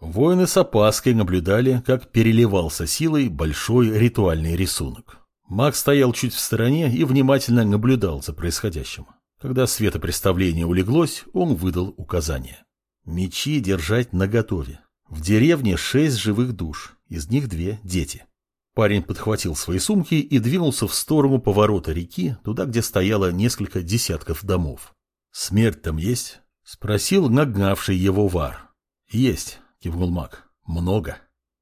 Воины с опаской наблюдали, как переливался силой большой ритуальный рисунок. Маг стоял чуть в стороне и внимательно наблюдал за происходящим. Когда светопреставление улеглось, он выдал указание. Мечи держать наготове. В деревне шесть живых душ, из них две дети. Парень подхватил свои сумки и двинулся в сторону поворота реки, туда, где стояло несколько десятков домов. «Смерть там есть?» — спросил нагнавший его вар. «Есть», — кивнул маг. «Много».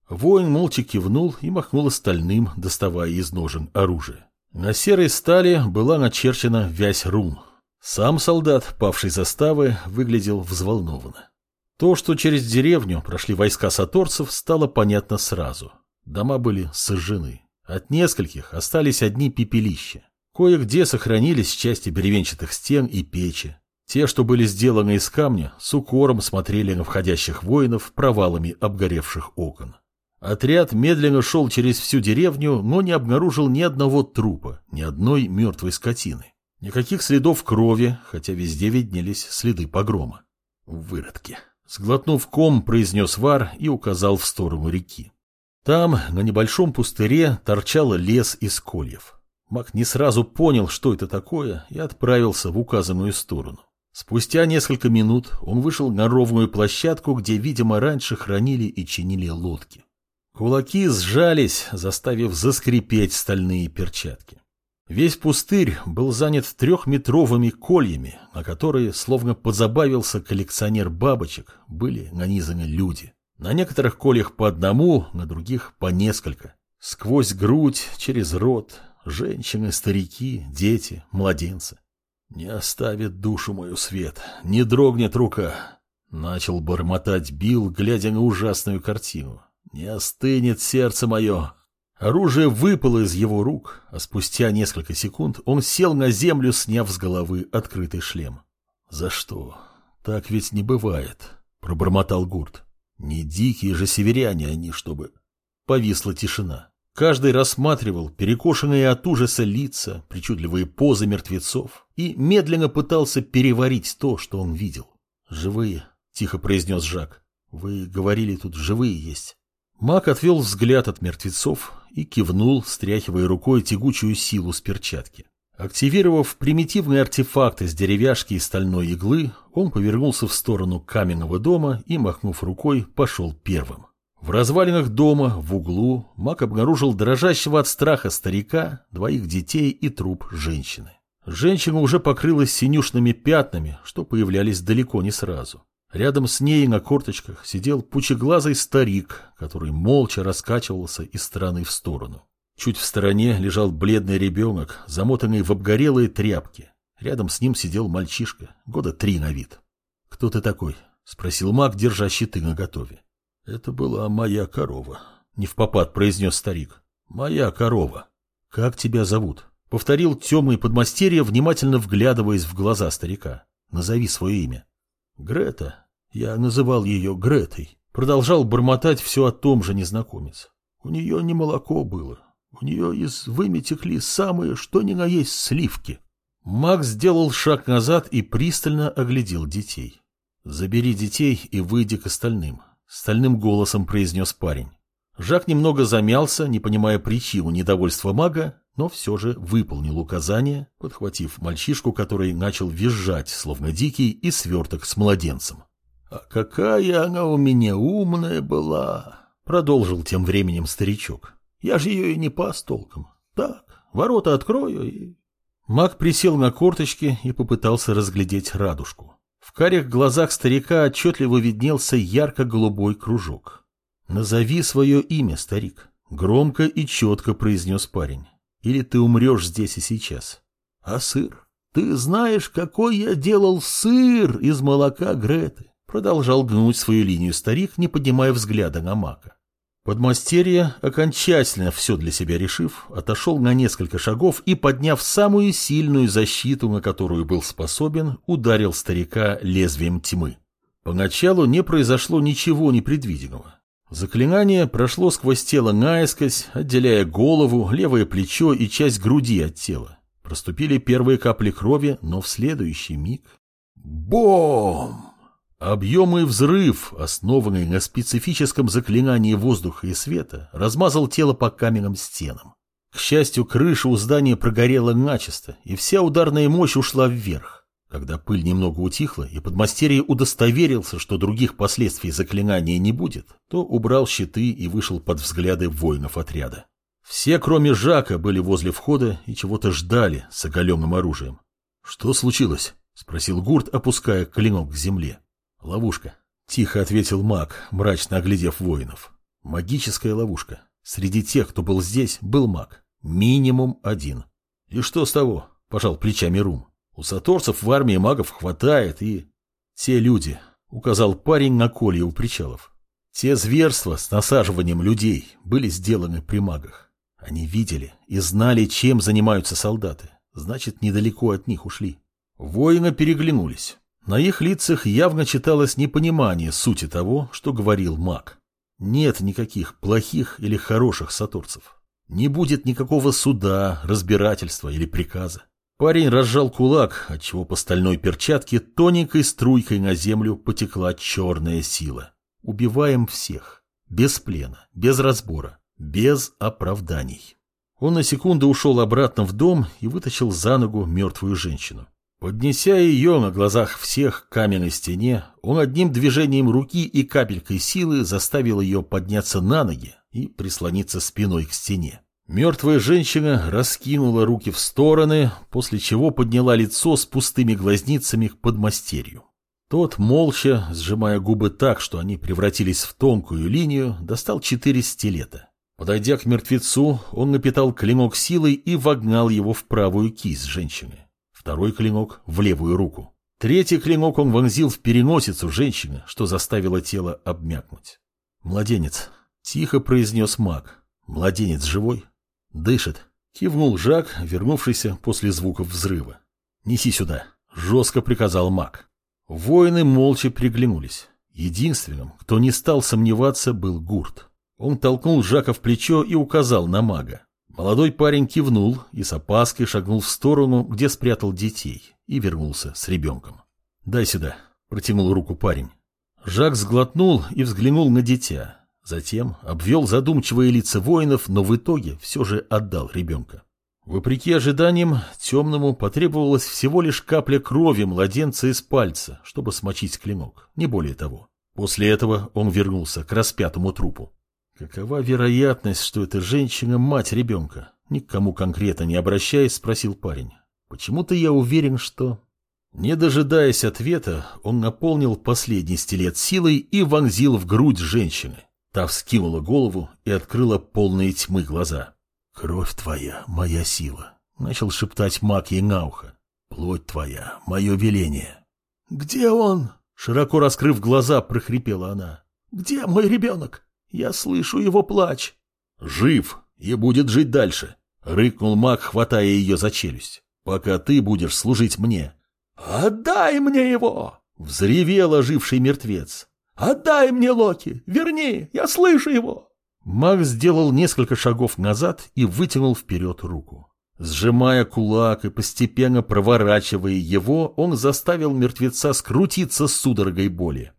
Воин молча кивнул и махнул остальным, доставая из ножен оружие. На серой стали была начерчена вязь рун. Сам солдат, павший заставы, выглядел взволнованно. То, что через деревню прошли войска саторцев, стало понятно сразу. Дома были сожжены. От нескольких остались одни пепелища. Кое-где сохранились части бревенчатых стен и печи. Те, что были сделаны из камня, с укором смотрели на входящих воинов провалами обгоревших окон. Отряд медленно шел через всю деревню, но не обнаружил ни одного трупа, ни одной мертвой скотины. Никаких следов крови, хотя везде виднелись следы погрома. Выродки. Сглотнув ком, произнес Вар и указал в сторону реки. Там, на небольшом пустыре, торчал лес из кольев. Мак не сразу понял, что это такое, и отправился в указанную сторону. Спустя несколько минут он вышел на ровную площадку, где, видимо, раньше хранили и чинили лодки. Кулаки сжались, заставив заскрипеть стальные перчатки. Весь пустырь был занят трехметровыми кольями, на которые, словно позабавился коллекционер бабочек, были нанизаны люди. На некоторых кольях по одному, на других по несколько. Сквозь грудь, через рот, женщины, старики, дети, младенцы. «Не оставит душу мою свет, не дрогнет рука», — начал бормотать Билл, глядя на ужасную картину. «Не остынет сердце мое». Оружие выпало из его рук, а спустя несколько секунд он сел на землю, сняв с головы открытый шлем. «За что? Так ведь не бывает», — пробормотал Гурт. «Не дикие же северяне они, чтобы...» Повисла тишина. Каждый рассматривал перекошенные от ужаса лица, причудливые позы мертвецов и медленно пытался переварить то, что он видел. «Живые», — тихо произнес Жак. «Вы говорили, тут живые есть». Мак отвел взгляд от мертвецов и кивнул, стряхивая рукой тягучую силу с перчатки. Активировав примитивный артефакт из деревяшки и стальной иглы, он повернулся в сторону каменного дома и, махнув рукой, пошел первым. В развалинах дома, в углу, Мак обнаружил дрожащего от страха старика, двоих детей и труп женщины. Женщина уже покрылась синюшными пятнами, что появлялись далеко не сразу. Рядом с ней на корточках сидел пучеглазый старик, который молча раскачивался из стороны в сторону. Чуть в стороне лежал бледный ребенок, замотанный в обгорелые тряпки. Рядом с ним сидел мальчишка, года три на вид. «Кто ты такой?» — спросил маг, держа щиты наготове. «Это была моя корова», — не в попад произнес старик. «Моя корова». «Как тебя зовут?» — повторил темный подмастерье, внимательно вглядываясь в глаза старика. «Назови свое имя». «Грета. Я называл ее Гретой». Продолжал бормотать все о том же незнакомец. У нее не молоко было. У нее из выми текли самые, что ни на есть, сливки. Макс сделал шаг назад и пристально оглядел детей. «Забери детей и выйди к остальным. Стальным голосом произнес парень. Жак немного замялся, не понимая причину недовольства мага, но все же выполнил указание, подхватив мальчишку, который начал визжать, словно дикий, и сверток с младенцем. «А какая она у меня умная была!» — продолжил тем временем старичок. «Я же ее и не пас толком. Так, ворота открою и...» Маг присел на корточки и попытался разглядеть радужку. В карих глазах старика отчетливо виднелся ярко-голубой кружок. «Назови свое имя, старик», — громко и четко произнес парень. «Или ты умрешь здесь и сейчас». «А сыр? Ты знаешь, какой я делал сыр из молока Греты?» Продолжал гнуть свою линию старик, не поднимая взгляда на мака. Подмастерье, окончательно все для себя решив, отошел на несколько шагов и, подняв самую сильную защиту, на которую был способен, ударил старика лезвием тьмы. Поначалу не произошло ничего непредвиденного. Заклинание прошло сквозь тело наискось, отделяя голову, левое плечо и часть груди от тела. Проступили первые капли крови, но в следующий миг... Бом! Объем и взрыв, основанный на специфическом заклинании воздуха и света, размазал тело по каменным стенам. К счастью, крыша у здания прогорела начисто, и вся ударная мощь ушла вверх. Когда пыль немного утихла, и подмастерье удостоверился, что других последствий заклинания не будет, то убрал щиты и вышел под взгляды воинов отряда. Все, кроме Жака, были возле входа и чего-то ждали с оголенным оружием. «Что случилось?» — спросил Гурт, опуская клинок к земле. «Ловушка», — тихо ответил маг, мрачно оглядев воинов. «Магическая ловушка. Среди тех, кто был здесь, был маг. Минимум один. И что с того? Пожал плечами Рум. У саторцев в армии магов хватает и... Те люди, указал парень на колье у причалов. Те зверства с насаживанием людей были сделаны при магах. Они видели и знали, чем занимаются солдаты. Значит, недалеко от них ушли. Воины переглянулись. На их лицах явно читалось непонимание сути того, что говорил маг. Нет никаких плохих или хороших саторцев. Не будет никакого суда, разбирательства или приказа. Парень разжал кулак, отчего по стальной перчатке тоненькой струйкой на землю потекла черная сила. Убиваем всех. Без плена, без разбора, без оправданий. Он на секунду ушел обратно в дом и вытащил за ногу мертвую женщину. Поднеся ее на глазах всех к каменной стене, он одним движением руки и капелькой силы заставил ее подняться на ноги и прислониться спиной к стене. Мертвая женщина раскинула руки в стороны, после чего подняла лицо с пустыми глазницами к подмастерью. Тот, молча, сжимая губы так, что они превратились в тонкую линию, достал четыре стилета. Подойдя к мертвецу, он напитал клинок силой и вогнал его в правую кисть женщины второй клинок в левую руку. Третий клинок он вонзил в переносицу женщины, что заставило тело обмякнуть. «Младенец», — тихо произнес маг. «Младенец живой?» «Дышит», — кивнул Жак, вернувшийся после звуков взрыва. «Неси сюда», — жестко приказал маг. Воины молча приглянулись. Единственным, кто не стал сомневаться, был Гурт. Он толкнул Жака в плечо и указал на мага. Молодой парень кивнул и с опаской шагнул в сторону, где спрятал детей, и вернулся с ребенком. «Дай сюда», — протянул руку парень. Жак сглотнул и взглянул на дитя. Затем обвел задумчивые лица воинов, но в итоге все же отдал ребенка. Вопреки ожиданиям, темному потребовалось всего лишь капля крови младенца из пальца, чтобы смочить клинок, не более того. После этого он вернулся к распятому трупу. Какова вероятность, что эта женщина – мать ребенка? Никому конкретно не обращаясь, спросил парень. Почему-то я уверен, что... Не дожидаясь ответа, он наполнил последний стилет силой и вонзил в грудь женщины. Та вскинула голову и открыла полные тьмы глаза. «Кровь твоя, моя сила», — начал шептать маг ей на ухо. «Плоть твоя, мое веление». «Где он?» — широко раскрыв глаза, прохрипела она. «Где мой ребенок?» Я слышу его плач. Жив и будет жить дальше, рыкнул маг, хватая ее за челюсть. Пока ты будешь служить мне. Отдай мне его! Взревел оживший мертвец. Отдай мне Локи! Верни! Я слышу его! Маг сделал несколько шагов назад и вытянул вперед руку. Сжимая кулак и постепенно проворачивая его, он заставил мертвеца скрутиться с судорогой боли.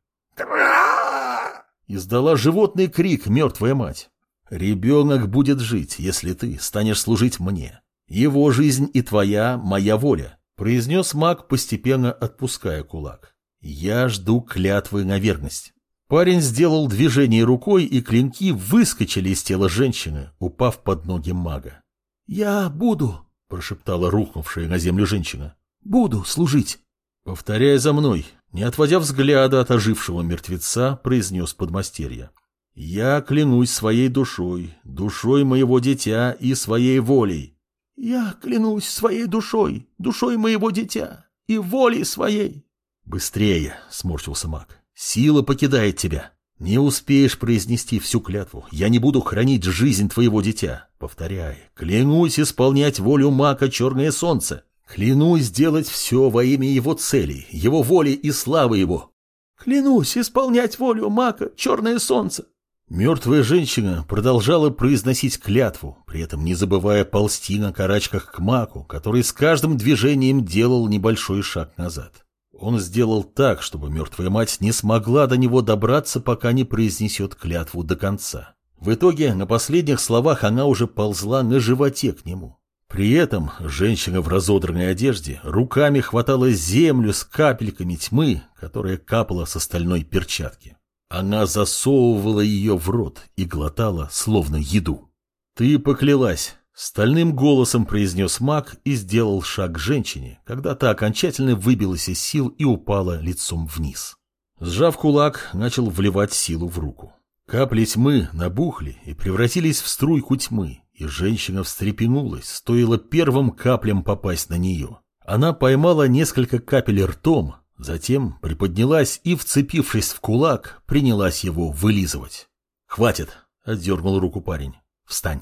Издала животный крик мертвая мать. «Ребенок будет жить, если ты станешь служить мне. Его жизнь и твоя – моя воля», – произнес маг, постепенно отпуская кулак. «Я жду клятвы на верность». Парень сделал движение рукой, и клинки выскочили из тела женщины, упав под ноги мага. «Я буду», – прошептала рухнувшая на землю женщина. «Буду служить». «Повторяй за мной», не отводя взгляда от ожившего мертвеца, произнес подмастерье. «Я клянусь своей душой, душой моего дитя и своей волей». «Я клянусь своей душой, душой моего дитя и волей своей». «Быстрее!» — сморщился маг. «Сила покидает тебя. Не успеешь произнести всю клятву. Я не буду хранить жизнь твоего дитя. Повторяй, клянусь исполнять волю мака Черное Солнце». Клянусь сделать все во имя его целей, его воли и славы его. Клянусь исполнять волю мака, черное солнце. Мертвая женщина продолжала произносить клятву, при этом не забывая ползти на карачках к маку, который с каждым движением делал небольшой шаг назад. Он сделал так, чтобы мертвая мать не смогла до него добраться, пока не произнесет клятву до конца. В итоге на последних словах она уже ползла на животе к нему. При этом женщина в разодранной одежде руками хватала землю с капельками тьмы, которая капала с остальной перчатки. Она засовывала ее в рот и глотала, словно еду. «Ты поклялась!» — стальным голосом произнес маг и сделал шаг к женщине, когда та окончательно выбилась из сил и упала лицом вниз. Сжав кулак, начал вливать силу в руку. Капли тьмы набухли и превратились в струйку тьмы, и женщина встрепенулась, стоило первым каплям попасть на нее. Она поймала несколько капель ртом, затем приподнялась и, вцепившись в кулак, принялась его вылизывать. «Хватит!» — отдернул руку парень. «Встань!»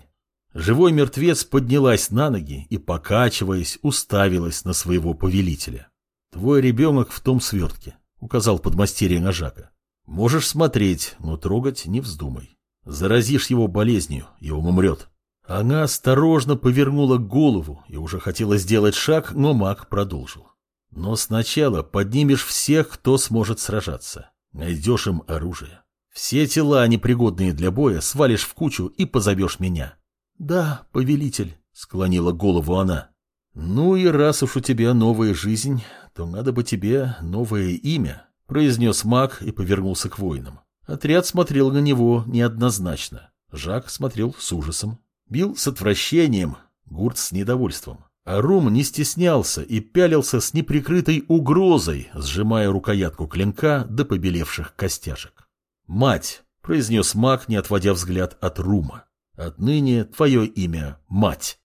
Живой мертвец поднялась на ноги и, покачиваясь, уставилась на своего повелителя. «Твой ребенок в том свертке», — указал подмастерье на Жака. «Можешь смотреть, но трогать не вздумай. Заразишь его болезнью, и он умрет». Она осторожно повернула голову и уже хотела сделать шаг, но маг продолжил. Но сначала поднимешь всех, кто сможет сражаться. Найдешь им оружие. Все тела, непригодные для боя, свалишь в кучу и позовешь меня. Да, повелитель, склонила голову она. Ну и раз уж у тебя новая жизнь, то надо бы тебе новое имя, произнес маг и повернулся к воинам. Отряд смотрел на него неоднозначно. Жак смотрел с ужасом. Бил с отвращением, Гурт с недовольством. А Рум не стеснялся и пялился с неприкрытой угрозой, сжимая рукоятку клинка до побелевших костяшек. «Мать!» — произнес маг, не отводя взгляд от Рума. «Отныне твое имя — Мать!»